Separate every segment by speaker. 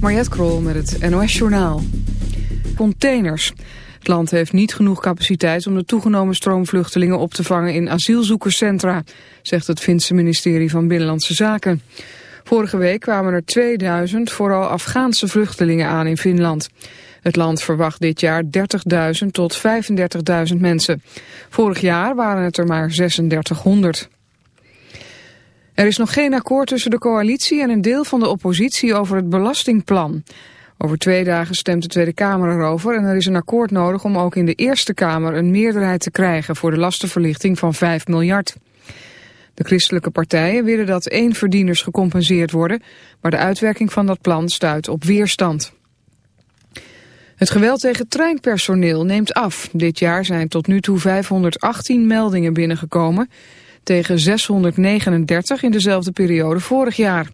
Speaker 1: Mariette Krol met het NOS Journaal. Containers. Het land heeft niet genoeg capaciteit om de toegenomen stroomvluchtelingen op te vangen in asielzoekerscentra, zegt het Finse ministerie van Binnenlandse Zaken. Vorige week kwamen er 2000 vooral Afghaanse vluchtelingen aan in Finland. Het land verwacht dit jaar 30.000 tot 35.000 mensen. Vorig jaar waren het er maar 3600. Er is nog geen akkoord tussen de coalitie en een deel van de oppositie over het belastingplan. Over twee dagen stemt de Tweede Kamer erover en er is een akkoord nodig om ook in de Eerste Kamer een meerderheid te krijgen voor de lastenverlichting van 5 miljard. De christelijke partijen willen dat één verdieners gecompenseerd worden, maar de uitwerking van dat plan stuit op weerstand. Het geweld tegen treinpersoneel neemt af. Dit jaar zijn tot nu toe 518 meldingen binnengekomen tegen 639 in dezelfde periode vorig jaar.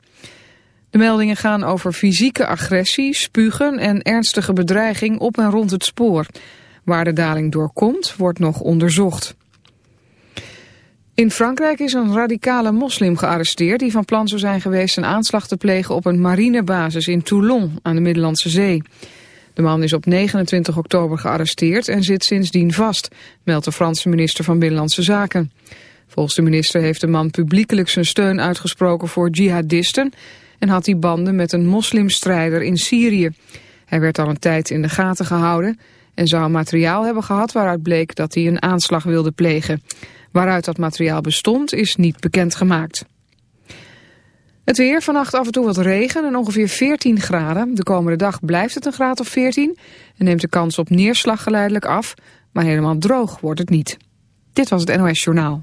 Speaker 1: De meldingen gaan over fysieke agressie, spugen en ernstige bedreiging op en rond het spoor. Waar de daling doorkomt, wordt nog onderzocht. In Frankrijk is een radicale moslim gearresteerd die van plan zou zijn geweest een aanslag te plegen op een marinebasis in Toulon aan de Middellandse Zee. De man is op 29 oktober gearresteerd en zit sindsdien vast, meldt de Franse minister van Binnenlandse Zaken. Volgens de minister heeft de man publiekelijk zijn steun uitgesproken voor jihadisten en had hij banden met een moslimstrijder in Syrië. Hij werd al een tijd in de gaten gehouden en zou materiaal hebben gehad waaruit bleek dat hij een aanslag wilde plegen. Waaruit dat materiaal bestond is niet bekendgemaakt. Het weer, vannacht af en toe wat regen en ongeveer 14 graden. De komende dag blijft het een graad of 14 en neemt de kans op neerslag geleidelijk af, maar helemaal droog wordt het niet. Dit was het NOS Journaal.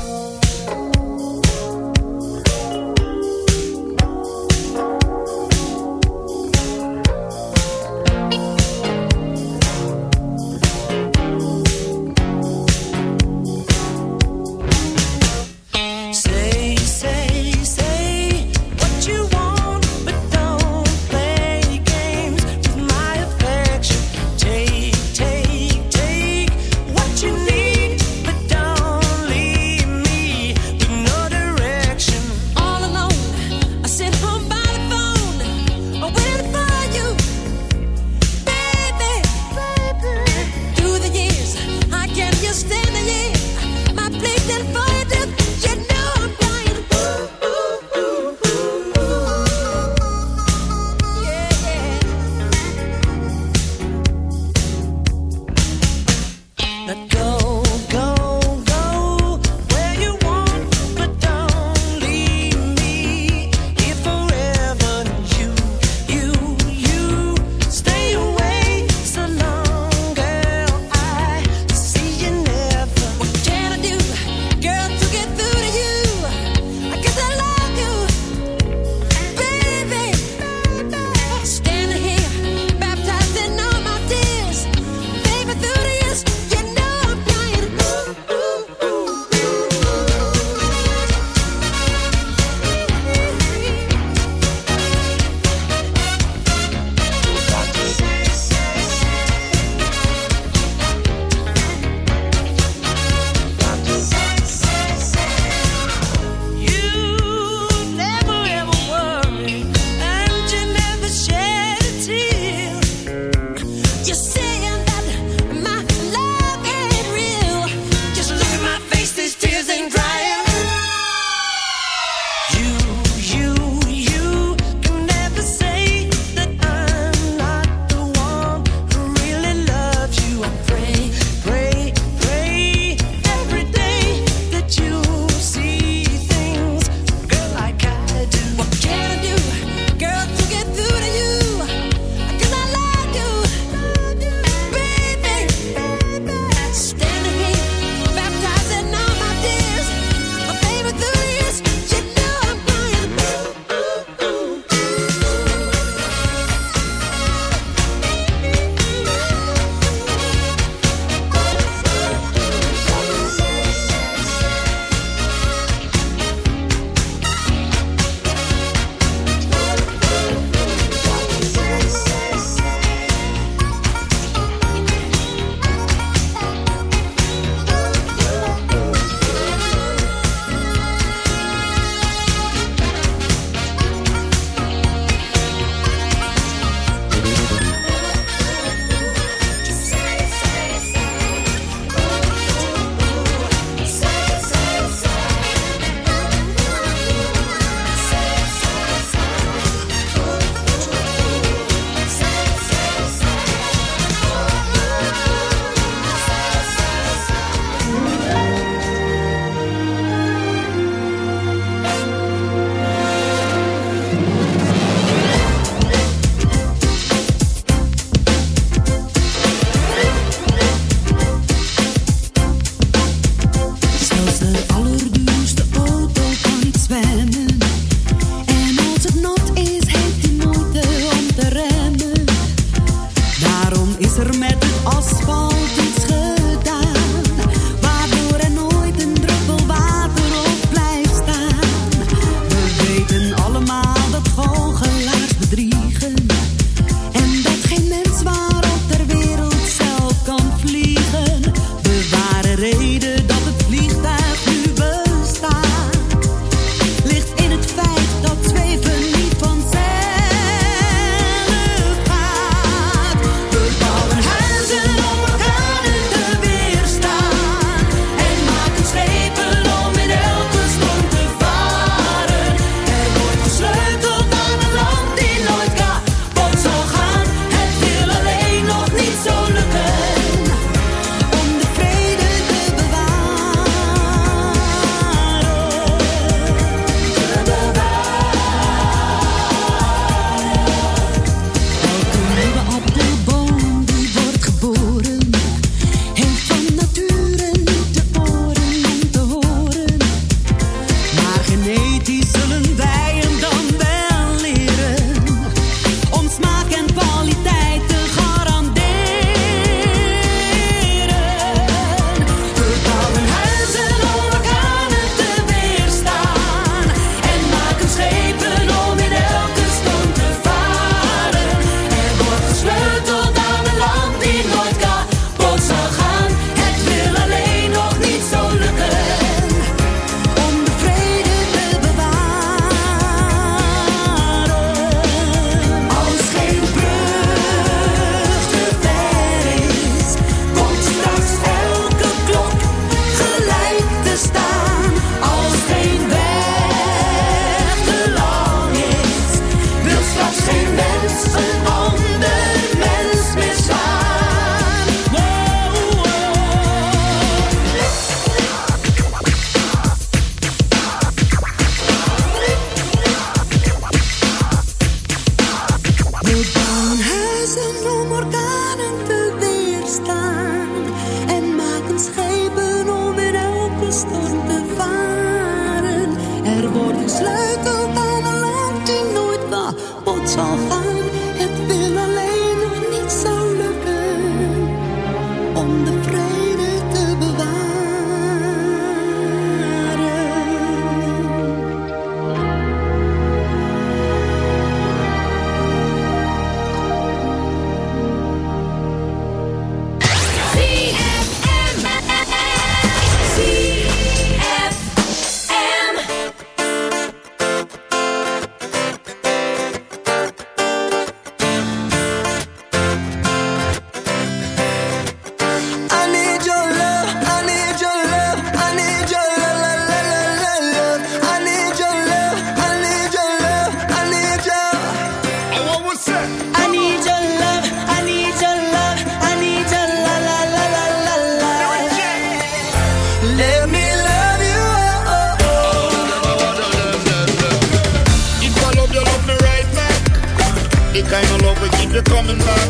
Speaker 2: Coming back.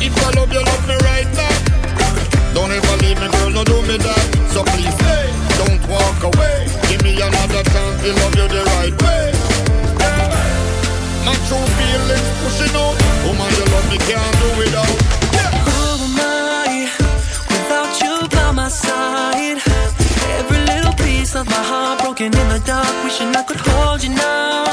Speaker 2: If I love you, love me right back. Don't ever leave me, girl, no do me that. So please, don't walk away. Give me another chance to love you the right way. Yeah. My true feelings pushing out. Woman, you love me, can't do without. Yeah.
Speaker 3: Who am I without you by my side? Every little piece of my heart broken in the dark, wishing I could hold you now.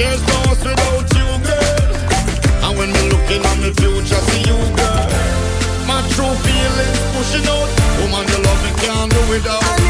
Speaker 2: There's no us without you, girl. And when me looking on the future, see you, girl. My true feelings pushing out. Woman, you love me, can't do without.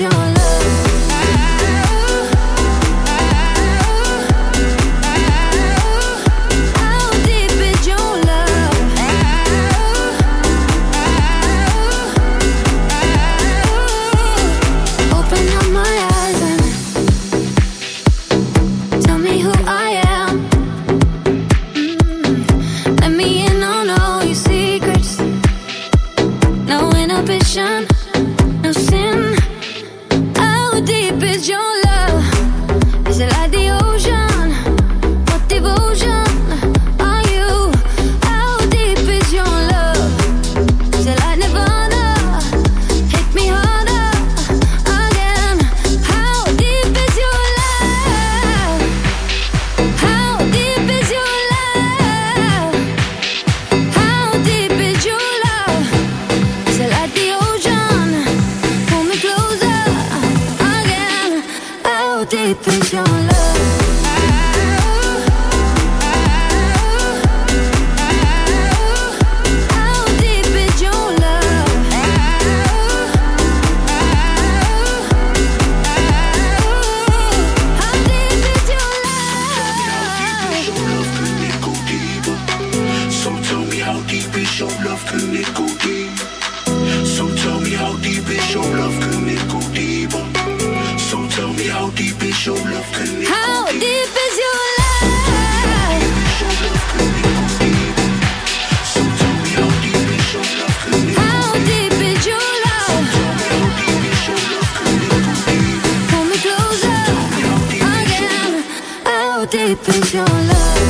Speaker 4: you deep is your love?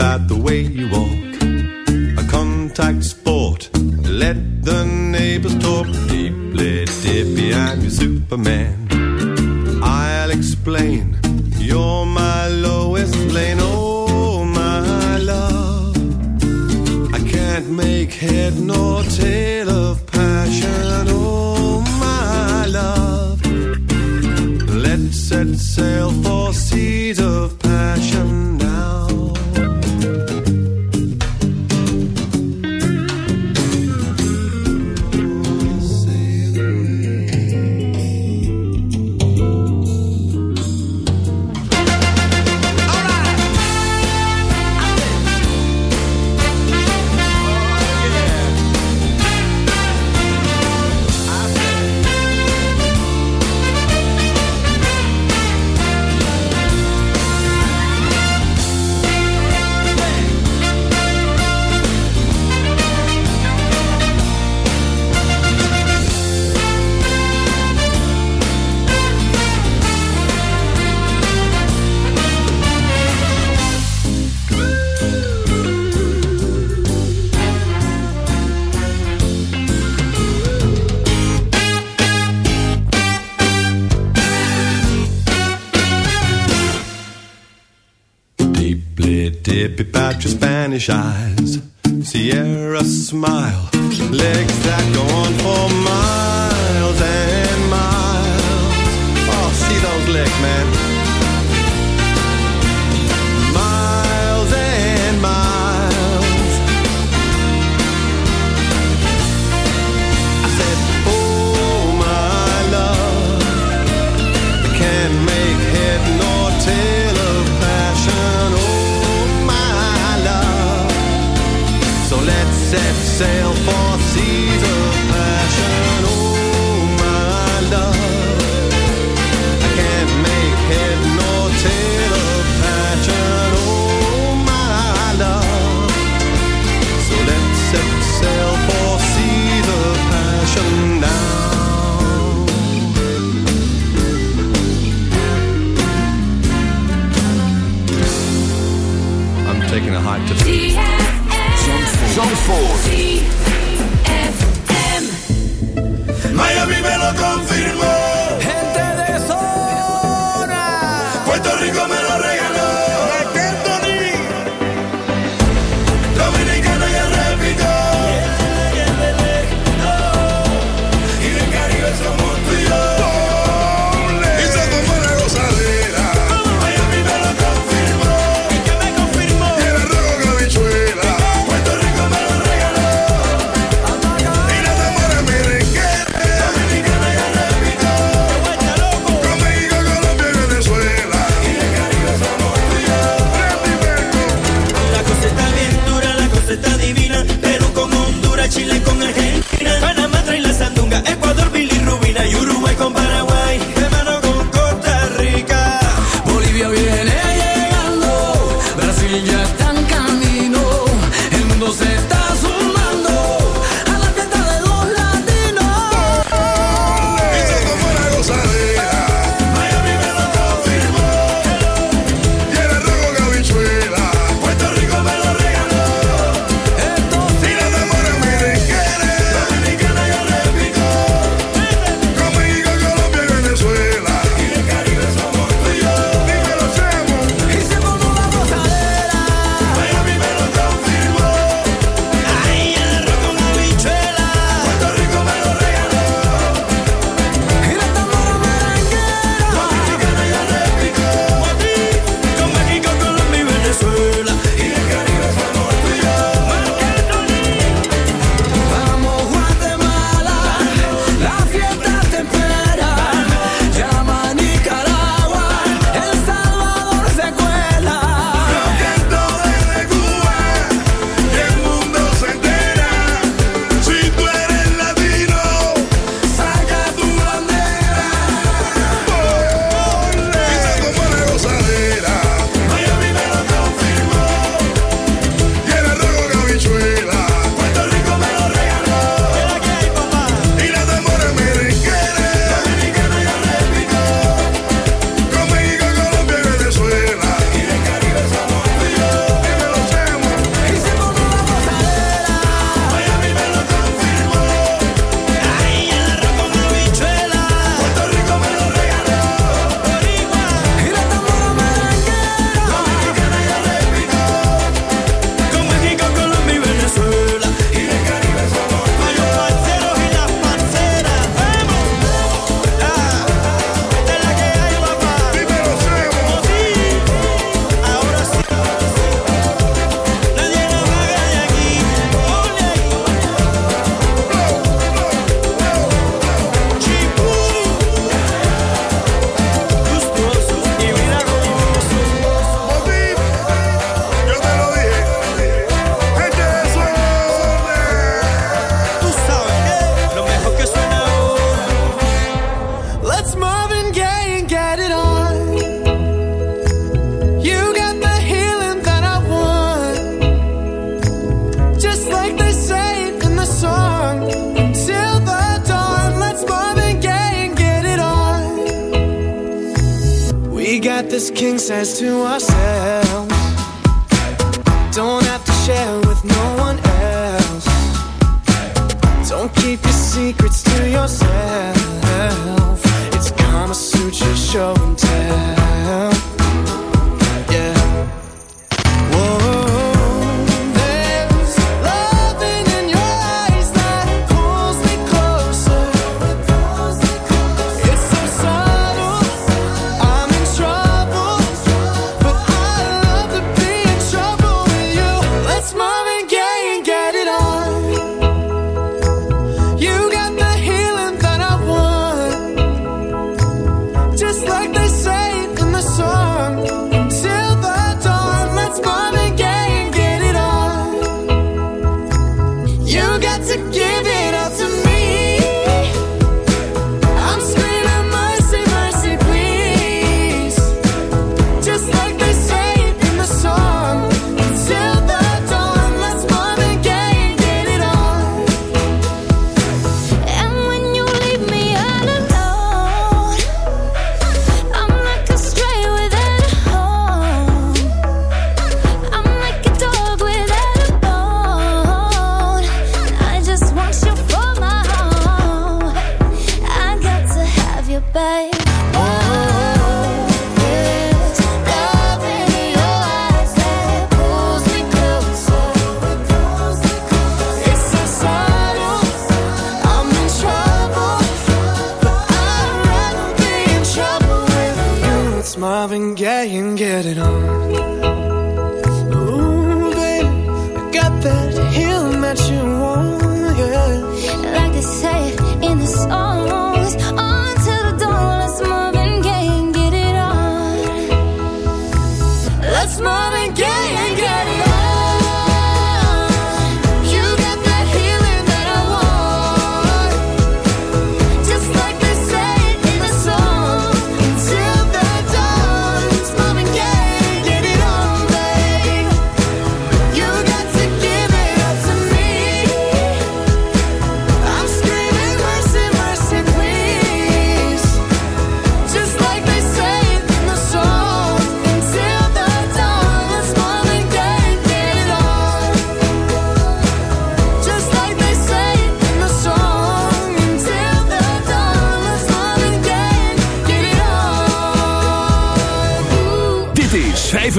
Speaker 5: about the way you walk. A contact sport Let the neighbors talk. Deeply dippy, I'm your Superman. I'll explain. You're my lowest lane. Oh, my love. I can't make head nor tail of
Speaker 6: your Spanish eyes.
Speaker 7: Sierra smile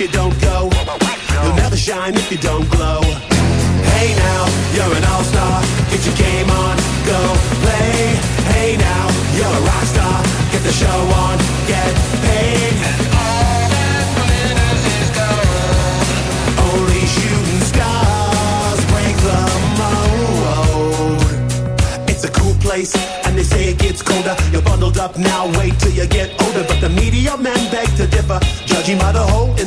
Speaker 8: if you don't go. You'll never shine if you don't.